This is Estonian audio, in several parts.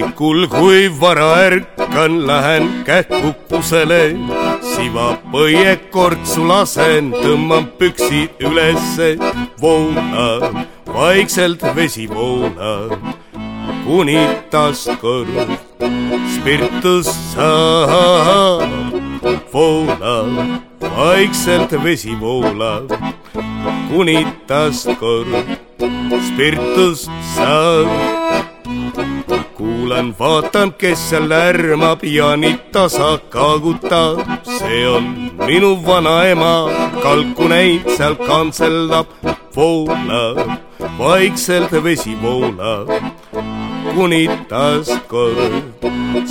hommikul, kui vara ärkan, lähen kähkukusele, sivapõie kortsu lasen, tõmban püksid ülesse, voolab, vaikselt vesi voolab, kuni taaskord spiritus saab, voolab, vaikselt vesi voolab, kuni taaskord spiritus saab kuulan, vaatan, kes seal lärmab ja nii tasa kaagutab. see on minu vanaema, kalku neid seal kantseldab, voolab, vaikselt vesi voolab, kuni taaskord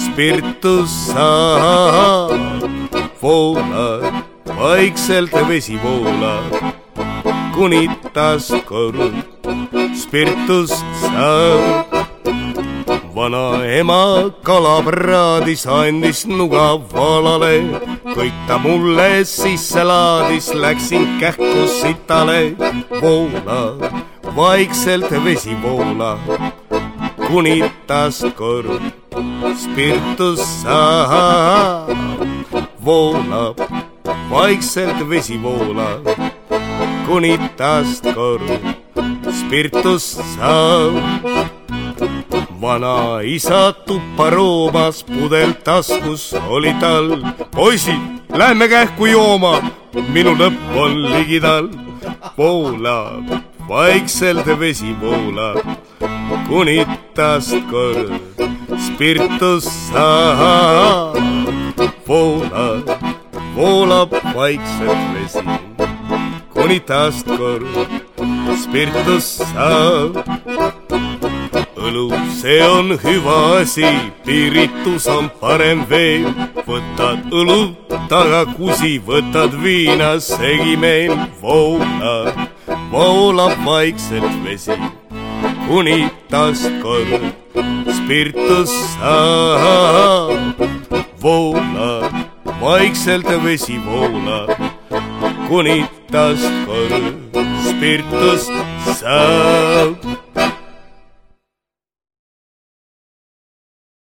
spiritus saab. voolab, vaikselt vesi voolab, kuni taaskord spiritus saab vanaema kalapraadis andis nuga valale, kõik ta mulle sisse laadis, läksin kähku sitale, voolab, vaikselt vesi voolab, kuni taaskord spiritus saab, voolab, vaikselt vesi voolab, kuni taaskord spiritus saab vanaisa tuppa roomas, pudel taskus oli tal. poisid, lähme kähku jooma, minu lõpp on ligidal. voolab, vaikselt vesi voolab, kuni taaskord spiritus saab. voolab, voolab vaikselt vesi, kuni taaskord spiritus saab õlu, see on hüva asi, piiritus on parem veel. võtad õlut, taga kusi, võtad viina, segi meil voolab, voolab vaikselt vesi, kuni taaskord spiritus saab. voolab, vaikselt vesi voolab, kuni taaskord spiritus saab